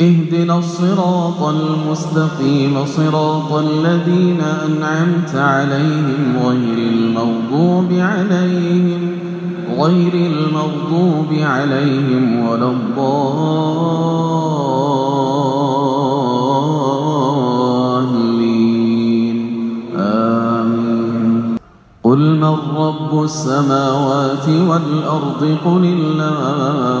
اهدنا الصراط المستقيم صراط الذين أنعمت عليهم غير المغضوب عليهم غير المغضوب عليهم ولا الضالين. آمين. قل من رب السماوات والأرض قل الله.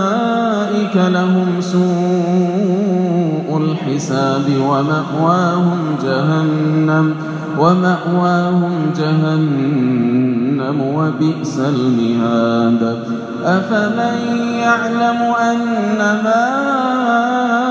أولئك لهم سوء الحساب ومأواهم جهنم ومأواهم جهنم وبئس المهاد. أفمن يعلم أن ما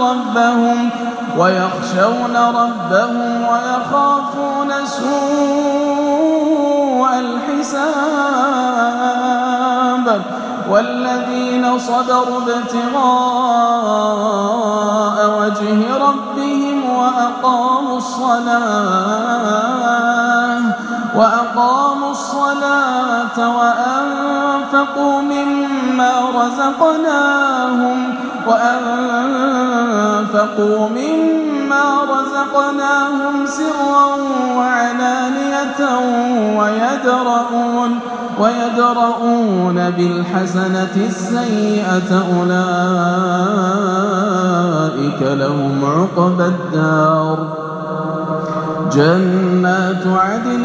ربهم ويخشون ربهم ويخافون سوء الحساب والذين صبروا ابتغاء وجه ربهم وأقاموا الصلاة وأقاموا الصلاة وأنفقوا مما رزقناهم وأنفقوا مما رزقناهم سرا وعلانية ويدرؤون ويدرؤون بالحسنة السيئة أولئك لهم عقبى الدار. جنات عدن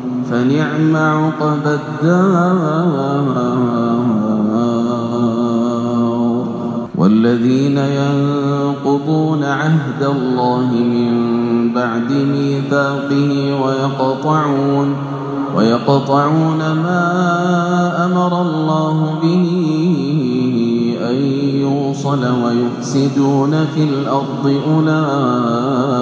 فنعم عقب الدار. والذين ينقضون عهد الله من بعد ميثاقه ويقطعون ويقطعون ما أمر الله به أن يوصل ويفسدون في الأرض أولئك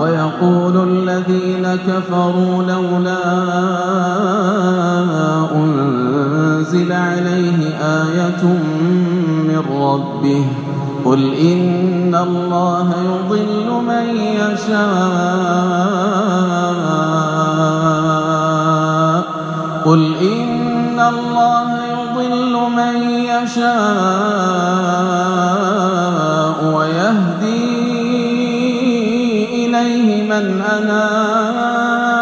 ويقول الذين كفروا لولا أنزل عليه آية من ربه قل إن الله يضل من يشاء قل إن الله يضل من يشاء إليه من أناب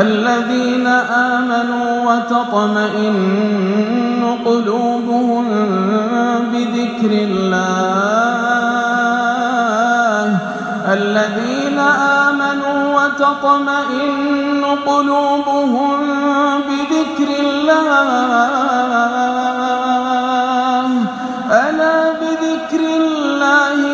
الذين آمنوا وتطمئن قلوبهم بذكر الله الذين آمنوا وتطمئن قلوبهم بذكر الله ألا بذكر الله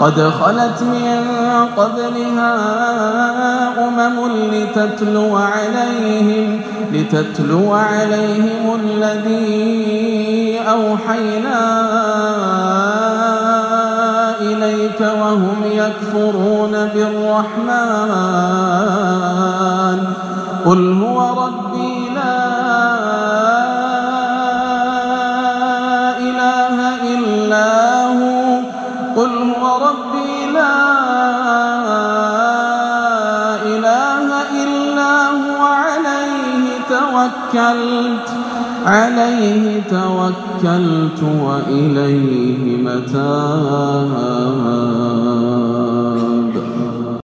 قد خلت من قبلها أمم لتتلو عليهم لتتلو عليهم الذي أوحينا إليك وهم يكفرون بالرحمن. قل هو ربي لا توكلت عليه توكلت وإليه متاب.